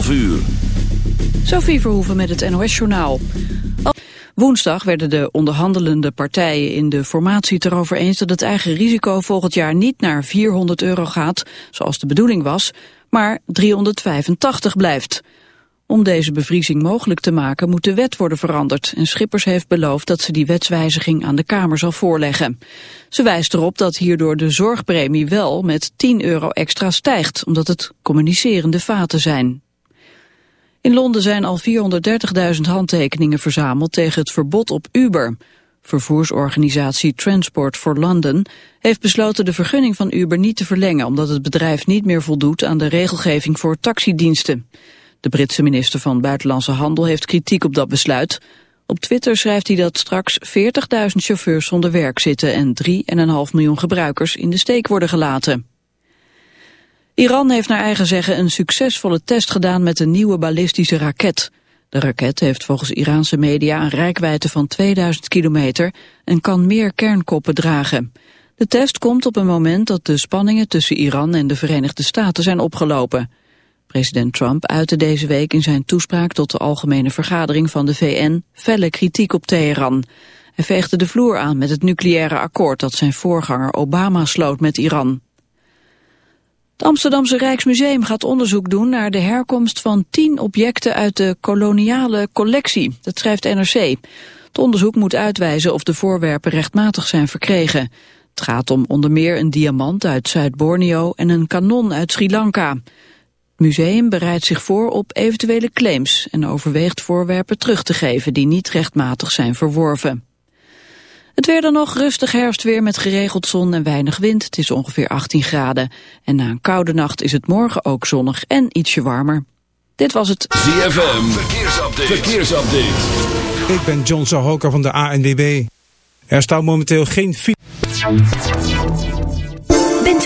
11 uur. Sophie Verhoeven met het NOS-journaal. Woensdag werden de onderhandelende partijen in de formatie het erover eens dat het eigen risico volgend jaar niet naar 400 euro gaat, zoals de bedoeling was, maar 385 blijft. Om deze bevriezing mogelijk te maken moet de wet worden veranderd en Schippers heeft beloofd dat ze die wetswijziging aan de Kamer zal voorleggen. Ze wijst erop dat hierdoor de zorgpremie wel met 10 euro extra stijgt, omdat het communicerende vaten zijn. In Londen zijn al 430.000 handtekeningen verzameld tegen het verbod op Uber. Vervoersorganisatie Transport for London heeft besloten de vergunning van Uber niet te verlengen omdat het bedrijf niet meer voldoet aan de regelgeving voor taxidiensten. De Britse minister van Buitenlandse Handel heeft kritiek op dat besluit. Op Twitter schrijft hij dat straks 40.000 chauffeurs zonder werk zitten en 3,5 miljoen gebruikers in de steek worden gelaten. Iran heeft naar eigen zeggen een succesvolle test gedaan met een nieuwe ballistische raket. De raket heeft volgens Iraanse media een rijkwijde van 2000 kilometer en kan meer kernkoppen dragen. De test komt op een moment dat de spanningen tussen Iran en de Verenigde Staten zijn opgelopen. President Trump uitte deze week in zijn toespraak tot de algemene vergadering van de VN felle kritiek op Teheran. Hij veegde de vloer aan met het nucleaire akkoord dat zijn voorganger Obama sloot met Iran. Het Amsterdamse Rijksmuseum gaat onderzoek doen naar de herkomst van tien objecten uit de koloniale collectie. Dat schrijft NRC. Het onderzoek moet uitwijzen of de voorwerpen rechtmatig zijn verkregen. Het gaat om onder meer een diamant uit Zuid-Borneo en een kanon uit Sri Lanka. Het museum bereidt zich voor op eventuele claims en overweegt voorwerpen terug te geven die niet rechtmatig zijn verworven. Het weer dan nog rustig herfstweer met geregeld zon en weinig wind. Het is ongeveer 18 graden. En na een koude nacht is het morgen ook zonnig en ietsje warmer. Dit was het ZFM. Verkeersupdate. Verkeersupdate. Ik ben John Sahoka van de ANWB. Er staat momenteel geen Bent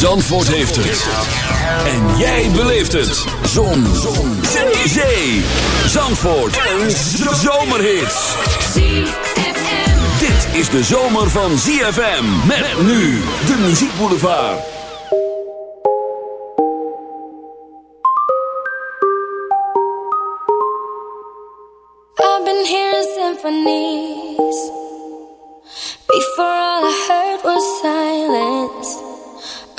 Zandvoort heeft het. En jij beleeft het. Zon. Zon. Zee. Zandvoort. Een zomerhit. Dit is de zomer van ZFM. Met nu de muziekboulevard. I've symphonies. Before I heard was silence.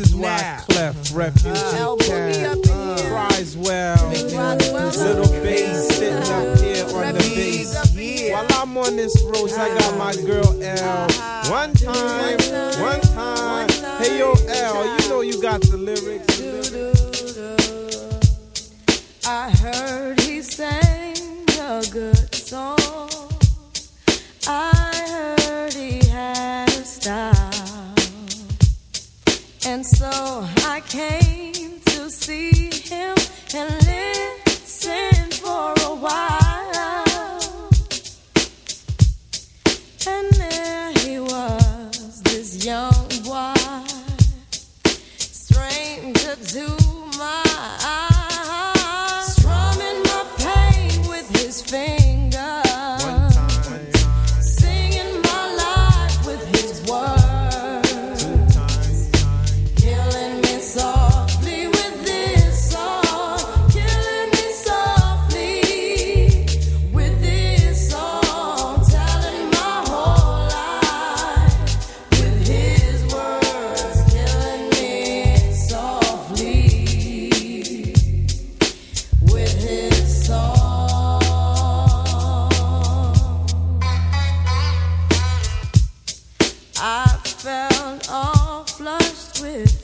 is why. Clef Refugee uh, Cat cries well. Little bass sitting up here on the bass. While I'm on this road, I got my girl L. One time, one time. Hey yo, L, you know you got the lyrics. The lyrics. I heard. so I came to see him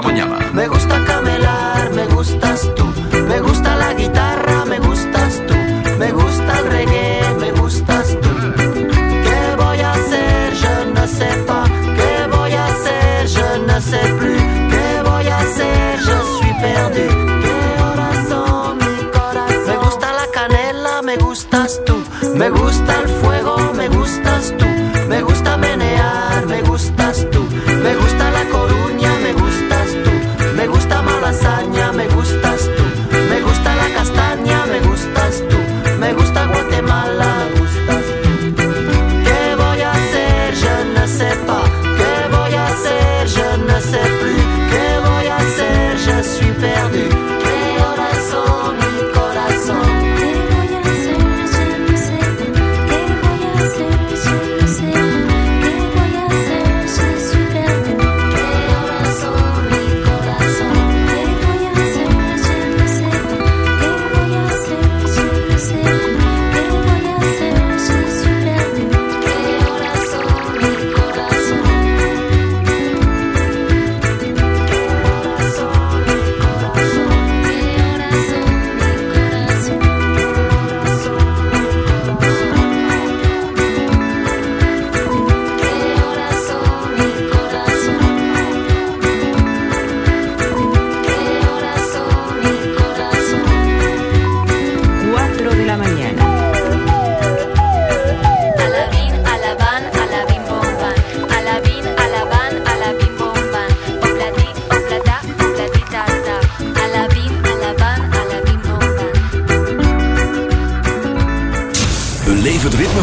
La mañana.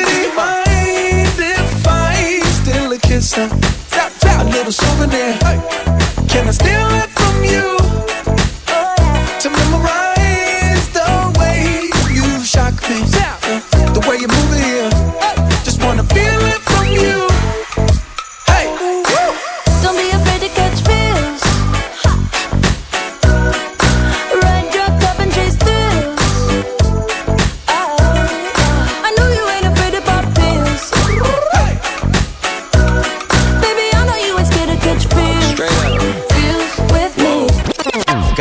Electricity. Mind if I steal a kiss? Uh, a little souvenir. Can I steal it from you? To memorize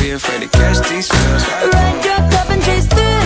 Be afraid to catch these feels. Ride your cup and chase thrills.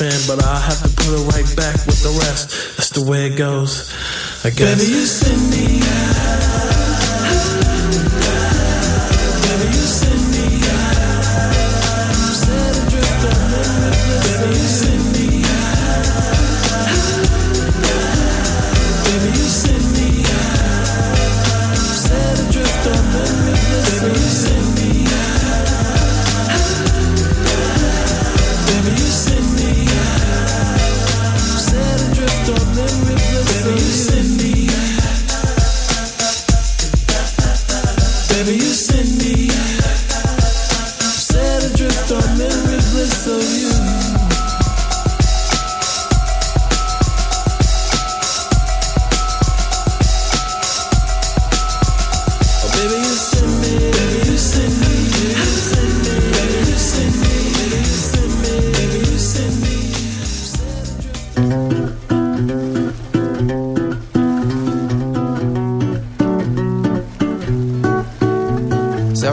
spin, but I'll have to put it right back with the rest. That's the way it goes, I guess. Baby, you send me out.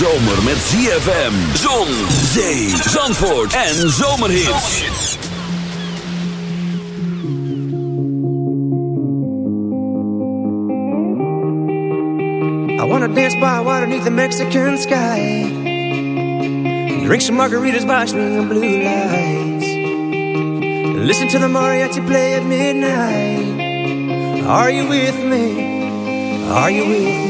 Zomer met ZFM, zon, zee, zandvoort en zomerhits. I wanna dance by water beneath the Mexican sky. Drink some margaritas by swinging blue lights. Listen to the mariachi play at midnight. Are you with me? Are you with me?